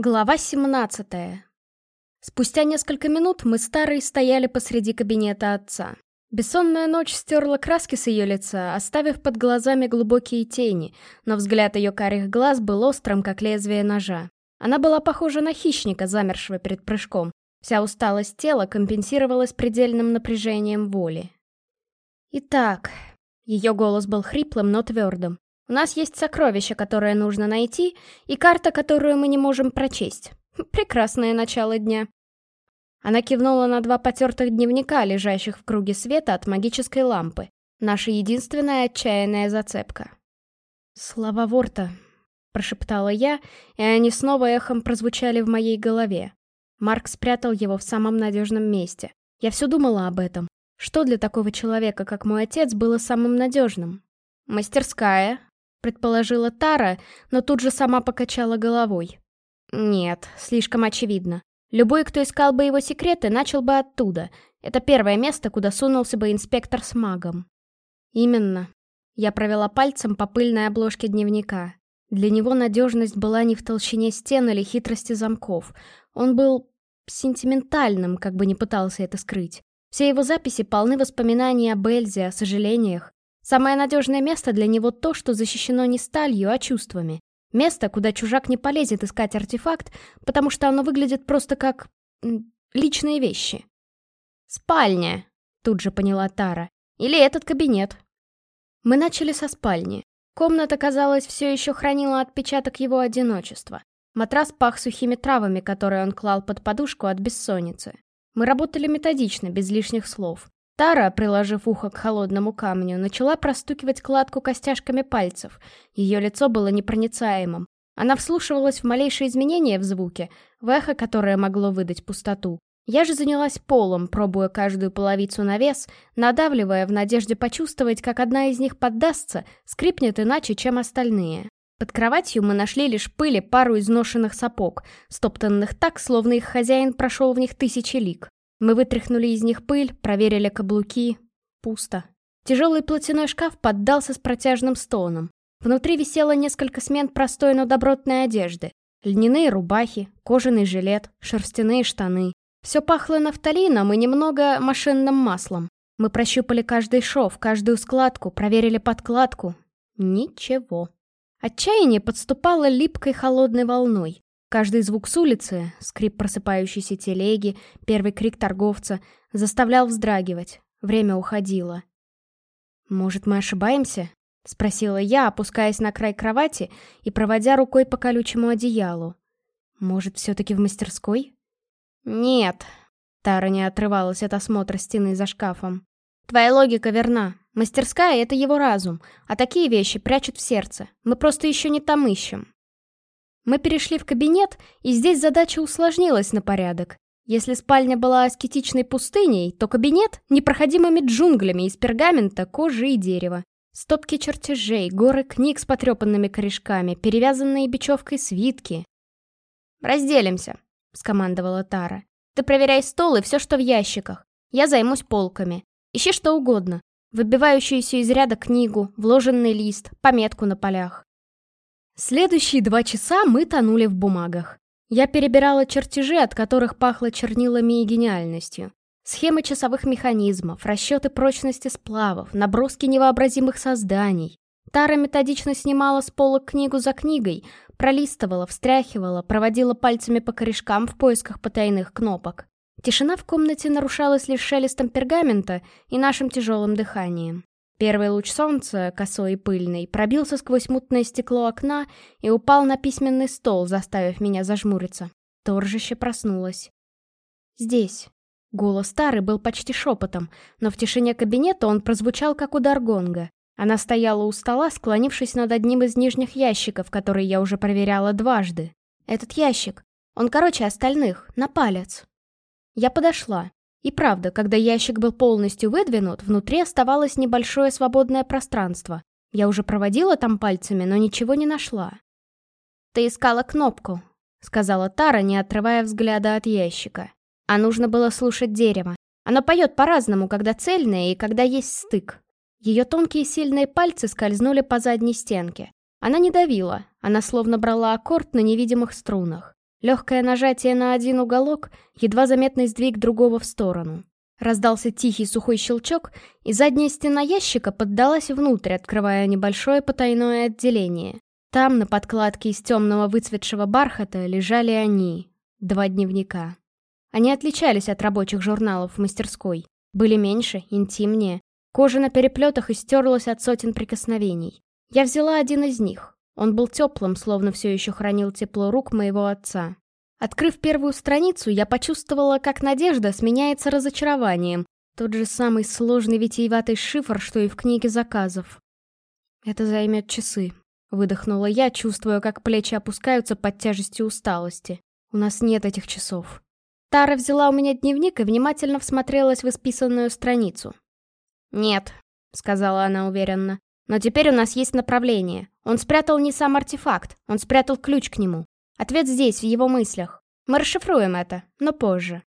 Глава 17 Спустя несколько минут мы старые стояли посреди кабинета отца. Бессонная ночь стерла краски с ее лица, оставив под глазами глубокие тени, но взгляд ее карих глаз был острым, как лезвие ножа. Она была похожа на хищника, замершего перед прыжком. Вся усталость тела компенсировалась предельным напряжением воли. «Итак...» Ее голос был хриплым, но твердым. У нас есть сокровище, которое нужно найти, и карта, которую мы не можем прочесть. Прекрасное начало дня. Она кивнула на два потертых дневника, лежащих в круге света от магической лампы. Наша единственная отчаянная зацепка. «Слова Ворта», — прошептала я, и они снова эхом прозвучали в моей голове. Марк спрятал его в самом надежном месте. Я все думала об этом. Что для такого человека, как мой отец, было самым надежным? Мастерская, предположила Тара, но тут же сама покачала головой. Нет, слишком очевидно. Любой, кто искал бы его секреты, начал бы оттуда. Это первое место, куда сунулся бы инспектор с магом. Именно. Я провела пальцем по пыльной обложке дневника. Для него надежность была не в толщине стен или хитрости замков. Он был сентиментальным, как бы не пытался это скрыть. Все его записи полны воспоминаний об Эльзе, о сожалениях. Самое надежное место для него то, что защищено не сталью, а чувствами. Место, куда чужак не полезет искать артефакт, потому что оно выглядит просто как... личные вещи. «Спальня», — тут же поняла Тара. «Или этот кабинет». Мы начали со спальни. Комната, казалось, все еще хранила отпечаток его одиночества. Матрас пах сухими травами, которые он клал под подушку от бессонницы. Мы работали методично, без лишних слов. Тара, приложив ухо к холодному камню, начала простукивать кладку костяшками пальцев. Ее лицо было непроницаемым. Она вслушивалась в малейшие изменения в звуке, в эхо, которое могло выдать пустоту. Я же занялась полом, пробуя каждую половицу на вес, надавливая в надежде почувствовать, как одна из них поддастся, скрипнет иначе, чем остальные. Под кроватью мы нашли лишь пыли пару изношенных сапог, стоптанных так, словно их хозяин прошел в них тысячи лик. Мы вытряхнули из них пыль, проверили каблуки. Пусто. Тяжелый платяной шкаф поддался с протяжным стоном. Внутри висело несколько смен простой, но добротной одежды. Льняные рубахи, кожаный жилет, шерстяные штаны. Все пахло нафталином и немного машинным маслом. Мы прощупали каждый шов, каждую складку, проверили подкладку. Ничего. Отчаяние подступало липкой холодной волной. Каждый звук с улицы, скрип просыпающейся телеги, первый крик торговца, заставлял вздрагивать. Время уходило. «Может, мы ошибаемся?» — спросила я, опускаясь на край кровати и проводя рукой по колючему одеялу. «Может, все-таки в мастерской?» «Нет», — Тара не отрывалась от осмотра стены за шкафом. «Твоя логика верна. Мастерская — это его разум, а такие вещи прячут в сердце. Мы просто еще не там ищем». Мы перешли в кабинет, и здесь задача усложнилась на порядок. Если спальня была аскетичной пустыней, то кабинет — непроходимыми джунглями из пергамента, кожи и дерева. Стопки чертежей, горы книг с потрепанными корешками, перевязанные бечевкой свитки. «Разделимся», — скомандовала Тара. «Ты проверяй стол и все, что в ящиках. Я займусь полками. Ищи что угодно. Выбивающуюся из ряда книгу, вложенный лист, пометку на полях. Следующие два часа мы тонули в бумагах. Я перебирала чертежи, от которых пахло чернилами и гениальностью. Схемы часовых механизмов, расчеты прочности сплавов, наброски невообразимых созданий. Тара методично снимала с полок книгу за книгой, пролистывала, встряхивала, проводила пальцами по корешкам в поисках потайных кнопок. Тишина в комнате нарушалась лишь шелестом пергамента и нашим тяжелым дыханием. Первый луч солнца, косой и пыльный, пробился сквозь мутное стекло окна и упал на письменный стол, заставив меня зажмуриться. Торжище проснулось. «Здесь». Голос старый был почти шепотом, но в тишине кабинета он прозвучал как удар гонга. Она стояла у стола, склонившись над одним из нижних ящиков, который я уже проверяла дважды. Этот ящик. Он короче остальных, на палец. Я подошла. И правда, когда ящик был полностью выдвинут, внутри оставалось небольшое свободное пространство. Я уже проводила там пальцами, но ничего не нашла. «Ты искала кнопку», — сказала Тара, не отрывая взгляда от ящика. «А нужно было слушать дерево. Оно поет по-разному, когда цельное и когда есть стык». Ее тонкие сильные пальцы скользнули по задней стенке. Она не давила, она словно брала аккорд на невидимых струнах. Легкое нажатие на один уголок, едва заметный сдвиг другого в сторону. Раздался тихий сухой щелчок, и задняя стена ящика поддалась внутрь, открывая небольшое потайное отделение. Там, на подкладке из темного выцветшего бархата, лежали они, два дневника. Они отличались от рабочих журналов в мастерской. Были меньше, интимнее. Кожа на переплетах истерлась от сотен прикосновений. Я взяла один из них. Он был теплым, словно все еще хранил тепло рук моего отца. Открыв первую страницу, я почувствовала, как надежда сменяется разочарованием. Тот же самый сложный витиеватый шифр, что и в книге заказов. «Это займет часы», — выдохнула я, чувствуя, как плечи опускаются под тяжестью усталости. «У нас нет этих часов». Тара взяла у меня дневник и внимательно всмотрелась в исписанную страницу. «Нет», — сказала она уверенно, — «но теперь у нас есть направление. Он спрятал не сам артефакт, он спрятал ключ к нему. Ответ здесь, в его мыслях. Мы расшифруем это, но позже.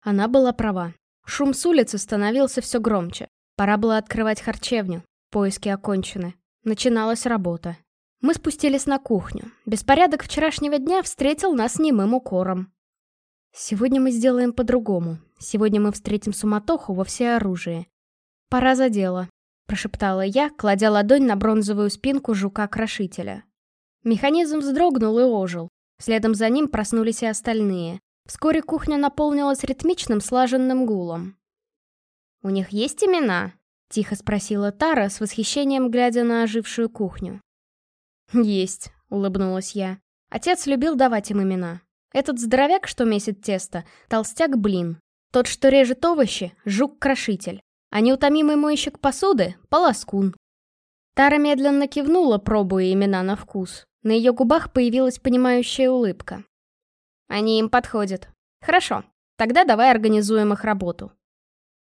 Она была права. Шум с улицы становился все громче. Пора было открывать харчевню. Поиски окончены. Начиналась работа. Мы спустились на кухню. Беспорядок вчерашнего дня встретил нас немым укором. Сегодня мы сделаем по-другому. Сегодня мы встретим суматоху во всеоружии. Пора за дело, прошептала я, кладя ладонь на бронзовую спинку жука-крошителя. Механизм вздрогнул и ожил. Следом за ним проснулись и остальные. Вскоре кухня наполнилась ритмичным слаженным гулом. «У них есть имена?» — тихо спросила Тара, с восхищением глядя на ожившую кухню. «Есть», — улыбнулась я. Отец любил давать им имена. Этот здоровяк, что месит тесто, толстяк-блин. Тот, что режет овощи, жук-крошитель. А неутомимый мойщик посуды — полоскун. Тара медленно кивнула, пробуя имена на вкус. На ее губах появилась понимающая улыбка. Они им подходят. Хорошо, тогда давай организуем их работу.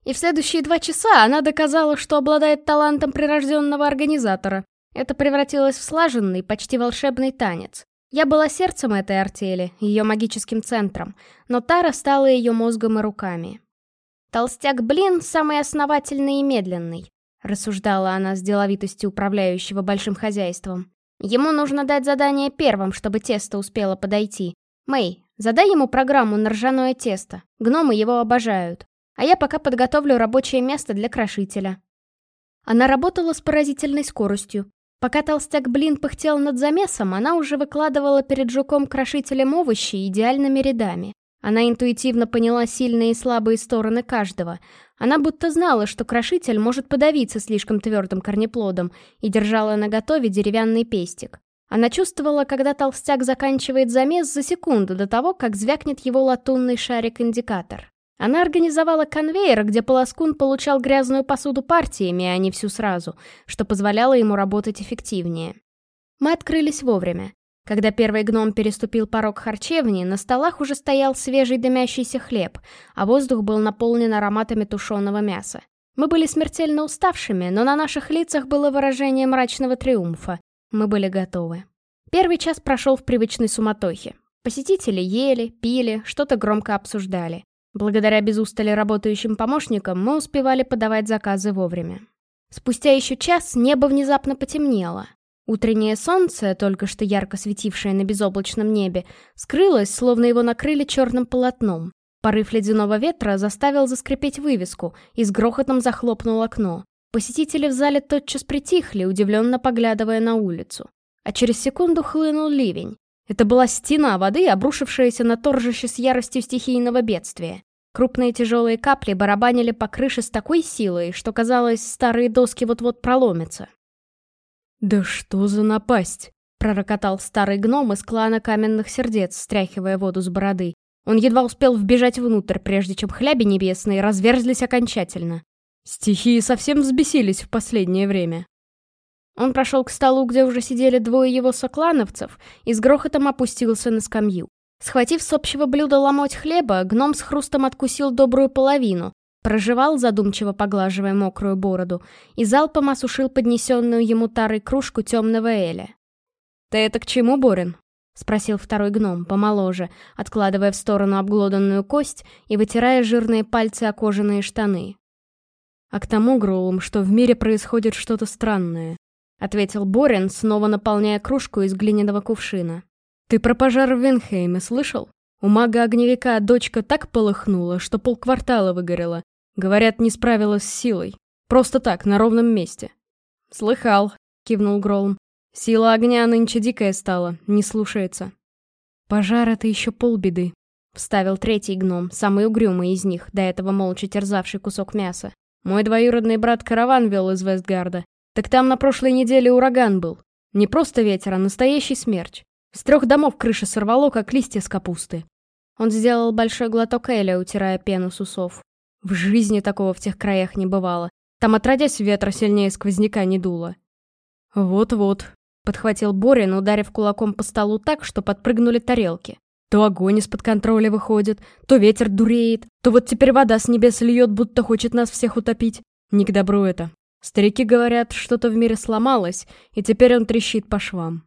И в следующие два часа она доказала, что обладает талантом прирожденного организатора. Это превратилось в слаженный, почти волшебный танец. Я была сердцем этой артели, ее магическим центром, но Тара стала ее мозгом и руками. Толстяк Блин самый основательный и медленный, рассуждала она с деловитостью управляющего большим хозяйством. Ему нужно дать задание первым, чтобы тесто успело подойти. Мэй, задай ему программу на ржаное тесто. Гномы его обожают. А я пока подготовлю рабочее место для крошителя. Она работала с поразительной скоростью. Пока толстяк блин пыхтел над замесом, она уже выкладывала перед жуком-крошителем овощи идеальными рядами. Она интуитивно поняла сильные и слабые стороны каждого. Она будто знала, что крошитель может подавиться слишком твердым корнеплодом, и держала на готове деревянный пестик. Она чувствовала, когда толстяк заканчивает замес за секунду до того, как звякнет его латунный шарик-индикатор. Она организовала конвейер, где полоскун получал грязную посуду партиями, а не всю сразу, что позволяло ему работать эффективнее. Мы открылись вовремя. Когда первый гном переступил порог харчевни, на столах уже стоял свежий дымящийся хлеб, а воздух был наполнен ароматами тушеного мяса. Мы были смертельно уставшими, но на наших лицах было выражение мрачного триумфа. Мы были готовы. Первый час прошел в привычной суматохе. Посетители ели, пили, что-то громко обсуждали. Благодаря без работающим помощникам мы успевали подавать заказы вовремя. Спустя еще час небо внезапно потемнело. Утреннее солнце, только что ярко светившее на безоблачном небе, скрылось, словно его накрыли черным полотном. Порыв ледяного ветра заставил заскрипеть вывеску и с грохотом захлопнул окно. Посетители в зале тотчас притихли, удивленно поглядывая на улицу. А через секунду хлынул ливень. Это была стена воды, обрушившаяся на торжище с яростью стихийного бедствия. Крупные тяжелые капли барабанили по крыше с такой силой, что казалось, старые доски вот-вот проломятся. «Да что за напасть!» — пророкотал старый гном из клана каменных сердец, стряхивая воду с бороды. Он едва успел вбежать внутрь, прежде чем хляби небесные разверзлись окончательно. Стихии совсем взбесились в последнее время. Он прошел к столу, где уже сидели двое его соклановцев, и с грохотом опустился на скамью. Схватив с общего блюда ломоть хлеба, гном с хрустом откусил добрую половину, Проживал, задумчиво поглаживая мокрую бороду, и залпом осушил поднесенную ему тарой кружку темного эля. «Ты это к чему, Борин?» — спросил второй гном, помоложе, откладывая в сторону обглоданную кость и вытирая жирные пальцы о кожаные штаны. «А к тому, Гроулм, что в мире происходит что-то странное», — ответил Борин, снова наполняя кружку из глиняного кувшина. «Ты про пожар в Венхейме слышал? У мага-огневика дочка так полыхнула, что полквартала выгорела. Говорят, не справилась с силой. Просто так, на ровном месте». «Слыхал», — кивнул Гролм. «Сила огня нынче дикая стала, не слушается». «Пожар — это еще полбеды», — вставил третий гном, самый угрюмый из них, до этого молча терзавший кусок мяса. «Мой двоюродный брат караван вел из Вестгарда. Так там на прошлой неделе ураган был. Не просто ветер, а настоящий смерч. С трех домов крыша сорвало, как листья с капусты». Он сделал большой глоток Эля, утирая пену с усов. В жизни такого в тех краях не бывало. Там отродясь ветра сильнее сквозняка не дуло. «Вот-вот», — подхватил Борин, ударив кулаком по столу так, что подпрыгнули тарелки. То огонь из-под контроля выходит, то ветер дуреет, то вот теперь вода с небес льет, будто хочет нас всех утопить. Не к добру это. Старики говорят, что-то в мире сломалось, и теперь он трещит по швам.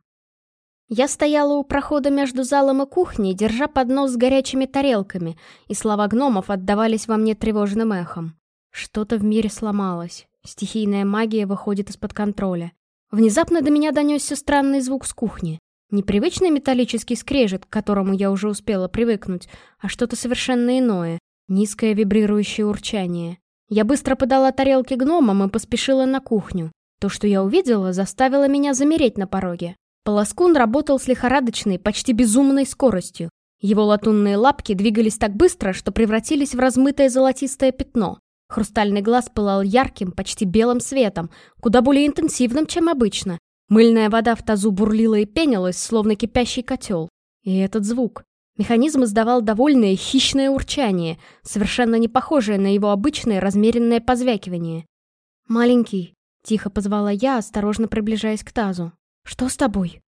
Я стояла у прохода между залом и кухней, держа поднос с горячими тарелками, и слова гномов отдавались во мне тревожным эхом. Что-то в мире сломалось. Стихийная магия выходит из-под контроля. Внезапно до меня донесся странный звук с кухни. Непривычный металлический скрежет, к которому я уже успела привыкнуть, а что-то совершенно иное. Низкое вибрирующее урчание. Я быстро подала тарелки гномам и поспешила на кухню. То, что я увидела, заставило меня замереть на пороге. Полоскун работал с лихорадочной, почти безумной скоростью. Его латунные лапки двигались так быстро, что превратились в размытое золотистое пятно. Хрустальный глаз пылал ярким, почти белым светом, куда более интенсивным, чем обычно. Мыльная вода в тазу бурлила и пенилась, словно кипящий котел. И этот звук. Механизм издавал довольное хищное урчание, совершенно не похожее на его обычное размеренное позвякивание. «Маленький», — тихо позвала я, осторожно приближаясь к тазу. «Что с тобой?»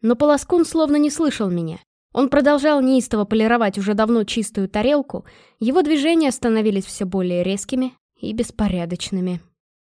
Но Полоскун словно не слышал меня. Он продолжал неистово полировать уже давно чистую тарелку, его движения становились все более резкими и беспорядочными.